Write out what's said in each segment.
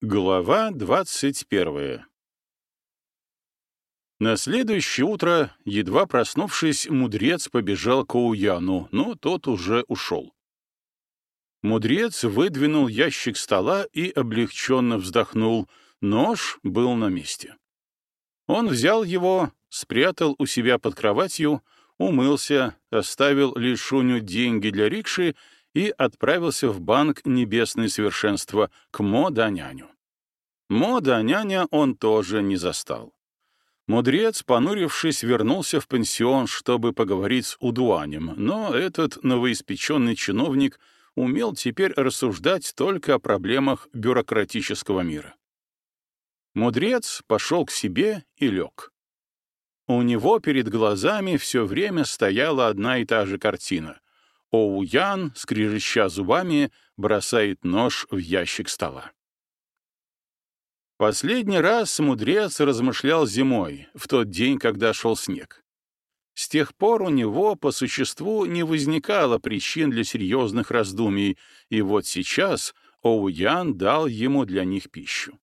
Глава двадцать первая На следующее утро, едва проснувшись, мудрец побежал к Оуяну, но тот уже ушел. Мудрец выдвинул ящик стола и облегченно вздохнул. Нож был на месте. Он взял его, спрятал у себя под кроватью, умылся, оставил Лишуню деньги для рикши и отправился в банк Небесное Совершенство к Мо-Даняню. Мо-Даняня он тоже не застал. Мудрец, понурившись, вернулся в пансион, чтобы поговорить с Удуанем, но этот новоиспеченный чиновник умел теперь рассуждать только о проблемах бюрократического мира. Мудрец пошел к себе и лег. У него перед глазами все время стояла одна и та же картина. Оуян, скрежеща зубами, бросает нож в ящик стола. Последний раз мудрец размышлял зимой, в тот день, когда шел снег. С тех пор у него, по существу, не возникало причин для серьезных раздумий, и вот сейчас Оуян дал ему для них пищу.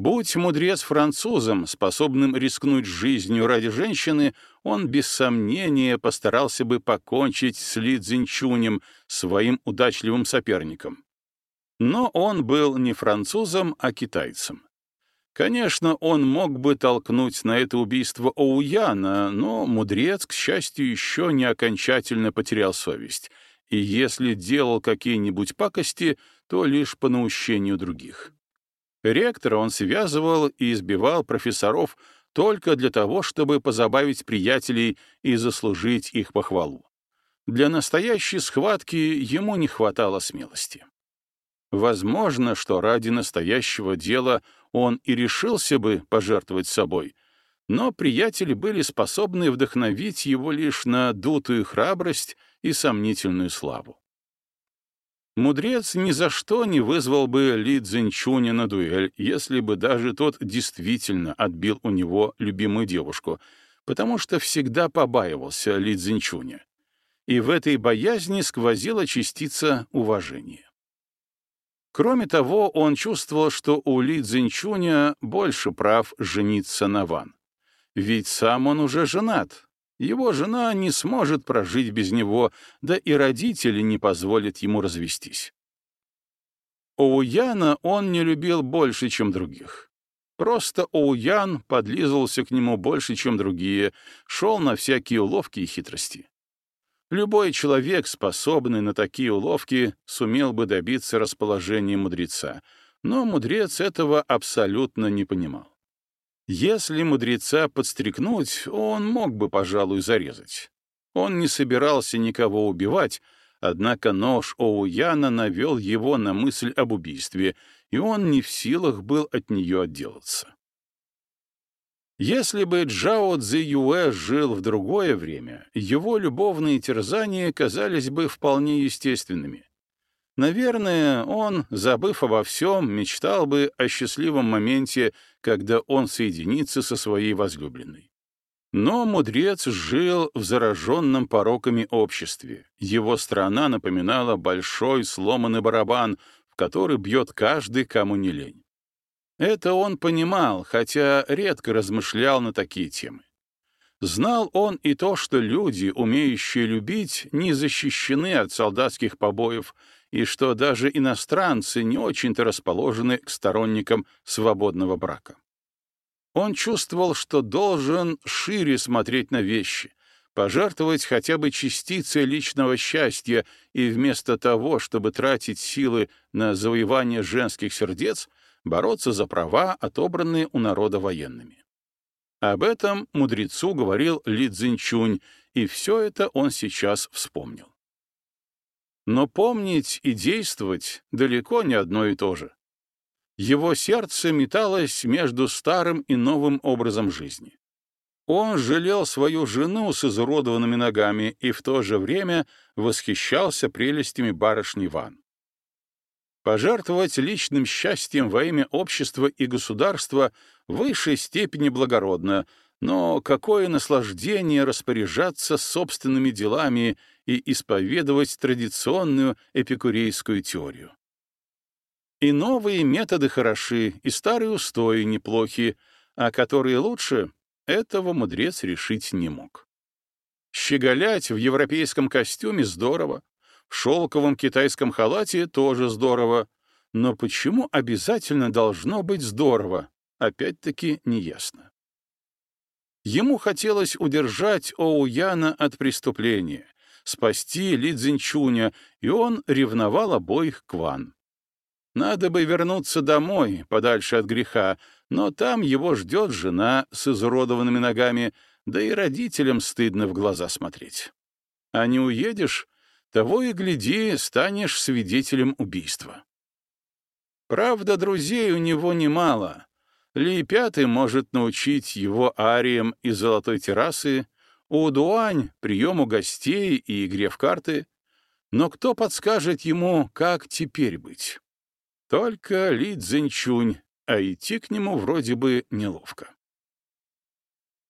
Будь мудрец французом, способным рискнуть жизнью ради женщины, он без сомнения постарался бы покончить с Ли Цзиньчунем, своим удачливым соперником. Но он был не французом, а китайцем. Конечно, он мог бы толкнуть на это убийство Оуяна, но мудрец, к счастью, еще не окончательно потерял совесть, и если делал какие-нибудь пакости, то лишь по наущению других. Ректора он связывал и избивал профессоров только для того, чтобы позабавить приятелей и заслужить их похвалу. Для настоящей схватки ему не хватало смелости. Возможно, что ради настоящего дела он и решился бы пожертвовать собой, но приятели были способны вдохновить его лишь на дутую храбрость и сомнительную славу. Мудрец ни за что не вызвал бы Ли Цзиньчуня на дуэль, если бы даже тот действительно отбил у него любимую девушку, потому что всегда побаивался Ли Цзиньчуня. И в этой боязни сквозила частица уважения. Кроме того, он чувствовал, что у Ли Цзиньчуня больше прав жениться на Ван. Ведь сам он уже женат, его жена не сможет прожить без него, да и родители не позволят ему развестись. Оуяна он не любил больше, чем других. Просто Оуян подлизывался к нему больше, чем другие, шел на всякие уловки и хитрости. Любой человек, способный на такие уловки, сумел бы добиться расположения мудреца, но мудрец этого абсолютно не понимал. Если мудреца подстрекнуть, он мог бы, пожалуй, зарезать. Он не собирался никого убивать, однако нож Оуяна навел его на мысль об убийстве, и он не в силах был от нее отделаться. Если бы Джао Цзи жил в другое время, его любовные терзания казались бы вполне естественными. Наверное, он, забыв обо всем, мечтал бы о счастливом моменте, когда он соединится со своей возлюбленной. Но мудрец жил в зараженном пороками обществе. Его страна напоминала большой сломанный барабан, в который бьет каждый, кому не лень. Это он понимал, хотя редко размышлял на такие темы. Знал он и то, что люди, умеющие любить, не защищены от солдатских побоев, и что даже иностранцы не очень-то расположены к сторонникам свободного брака. Он чувствовал, что должен шире смотреть на вещи, пожертвовать хотя бы частицей личного счастья и вместо того, чтобы тратить силы на завоевание женских сердец, бороться за права, отобранные у народа военными. Об этом мудрецу говорил Ли Цзиньчунь, и все это он сейчас вспомнил. Но помнить и действовать далеко не одно и то же. Его сердце металось между старым и новым образом жизни. Он жалел свою жену с изуродованными ногами и в то же время восхищался прелестями барышни Ван. Пожертвовать личным счастьем во имя общества и государства в высшей степени благородно, но какое наслаждение распоряжаться собственными делами и исповедовать традиционную эпикурейскую теорию. И новые методы хороши, и старые устои неплохи, а которые лучше, этого мудрец решить не мог. Щеголять в европейском костюме здорово, в шелковом китайском халате тоже здорово, но почему обязательно должно быть здорово, опять-таки неясно. Ему хотелось удержать Оуяна от преступления, спасти Ли Цзиньчуня, и он ревновал обоих Кван. Надо бы вернуться домой, подальше от греха, но там его ждет жена с изуродованными ногами, да и родителям стыдно в глаза смотреть. А не уедешь, того и гляди, станешь свидетелем убийства. Правда, друзей у него немало. Ли Пятый может научить его ариям из золотой террасы, у Дуань — приему гостей и игре в карты. Но кто подскажет ему, как теперь быть? Только Ли Цзиньчунь, а идти к нему вроде бы неловко.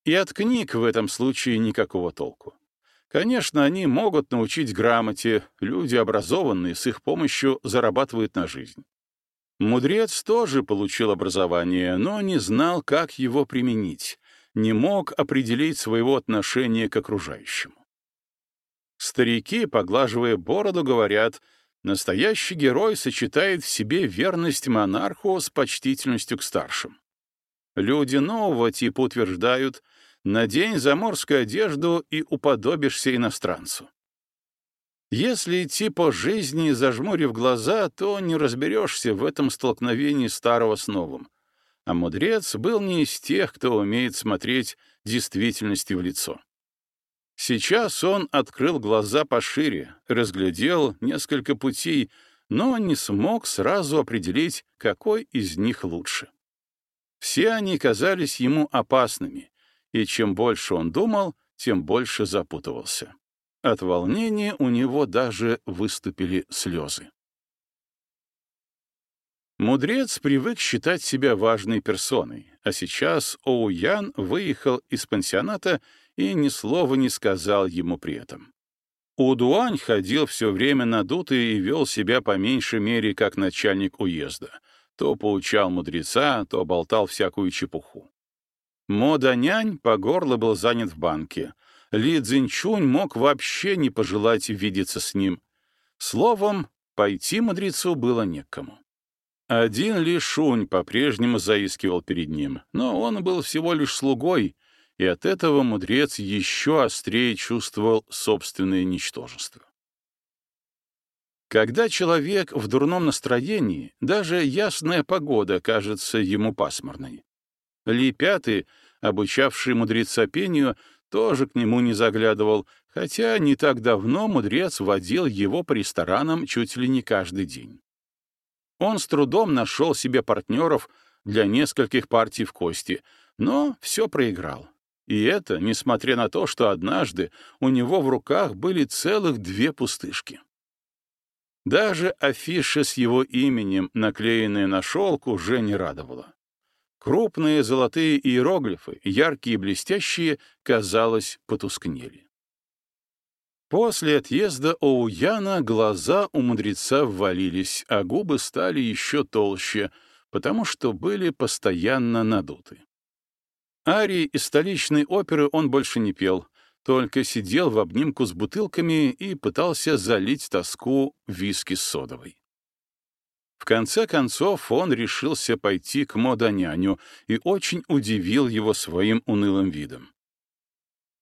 И от книг в этом случае никакого толку. Конечно, они могут научить грамоте, люди образованные с их помощью зарабатывают на жизнь. Мудрец тоже получил образование, но не знал, как его применить, не мог определить своего отношения к окружающему. Старики, поглаживая бороду, говорят, настоящий герой сочетает в себе верность монарху с почтительностью к старшим. Люди нового типа утверждают, надень заморскую одежду и уподобишься иностранцу. Если идти по жизни, зажмурив глаза, то не разберешься в этом столкновении старого с новым. А мудрец был не из тех, кто умеет смотреть действительности в лицо. Сейчас он открыл глаза пошире, разглядел несколько путей, но не смог сразу определить, какой из них лучше. Все они казались ему опасными, и чем больше он думал, тем больше запутывался. От волнения у него даже выступили слезы. Мудрец привык считать себя важной персоной, а сейчас Оуян выехал из пансионата и ни слова не сказал ему при этом. Удуань ходил все время надутый и вел себя по меньшей мере как начальник уезда. То поучал мудреца, то болтал всякую чепуху. Мода-нянь по горло был занят в банке, ли Цзиньчунь мог вообще не пожелать видеться с ним. Словом, пойти мудрецу было некому. Один лишь Шунь по-прежнему заискивал перед ним, но он был всего лишь слугой, и от этого мудрец еще острее чувствовал собственное ничтожество. Когда человек в дурном настроении, даже ясная погода кажется ему пасмурной. Ли Пятый, обучавший мудреца пению, тоже к нему не заглядывал, хотя не так давно мудрец водил его по ресторанам чуть ли не каждый день. Он с трудом нашел себе партнеров для нескольких партий в кости, но все проиграл. И это, несмотря на то, что однажды у него в руках были целых две пустышки. Даже афиша с его именем, наклеенная на шелк, уже не радовала. Крупные золотые иероглифы, яркие и блестящие, казалось, потускнели. После отъезда Оуяна глаза у мудреца ввалились, а губы стали еще толще, потому что были постоянно надуты. Арии из столичной оперы он больше не пел, только сидел в обнимку с бутылками и пытался залить тоску виски с содовой. В конце концов он решился пойти к Моданяню и очень удивил его своим унылым видом.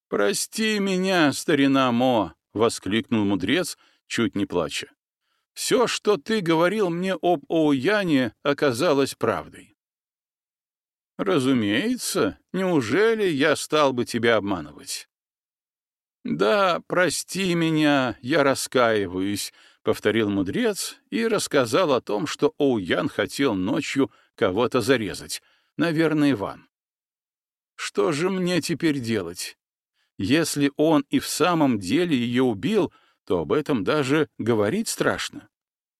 «Прости меня, старина Мо!» — воскликнул мудрец, чуть не плача. «Все, что ты говорил мне об Оуяне, оказалось правдой». «Разумеется, неужели я стал бы тебя обманывать?» «Да, прости меня, я раскаиваюсь», — повторил мудрец и рассказал о том, что Оуян хотел ночью кого-то зарезать, наверное, Иван. «Что же мне теперь делать? Если он и в самом деле ее убил, то об этом даже говорить страшно.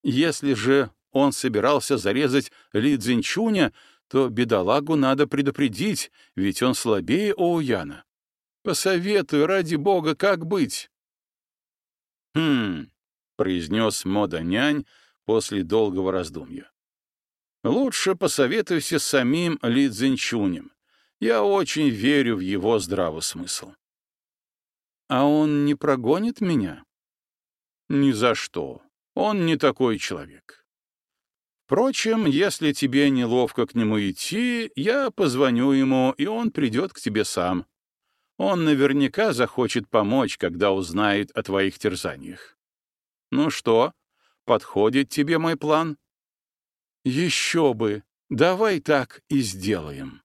Если же он собирался зарезать Ли Цзиньчуня, то бедолагу надо предупредить, ведь он слабее Оуяна. Посоветуй, ради бога, как быть. Хм, произнес Мода-нянь после долгого раздумья. Лучше посоветуйся с самим Ли Цзиньчунем. Я очень верю в его здравый смысл. А он не прогонит меня? Ни за что. Он не такой человек. Впрочем, если тебе неловко к нему идти, я позвоню ему, и он придет к тебе сам. Он наверняка захочет помочь, когда узнает о твоих терзаниях. Ну что, подходит тебе мой план? Еще бы! Давай так и сделаем.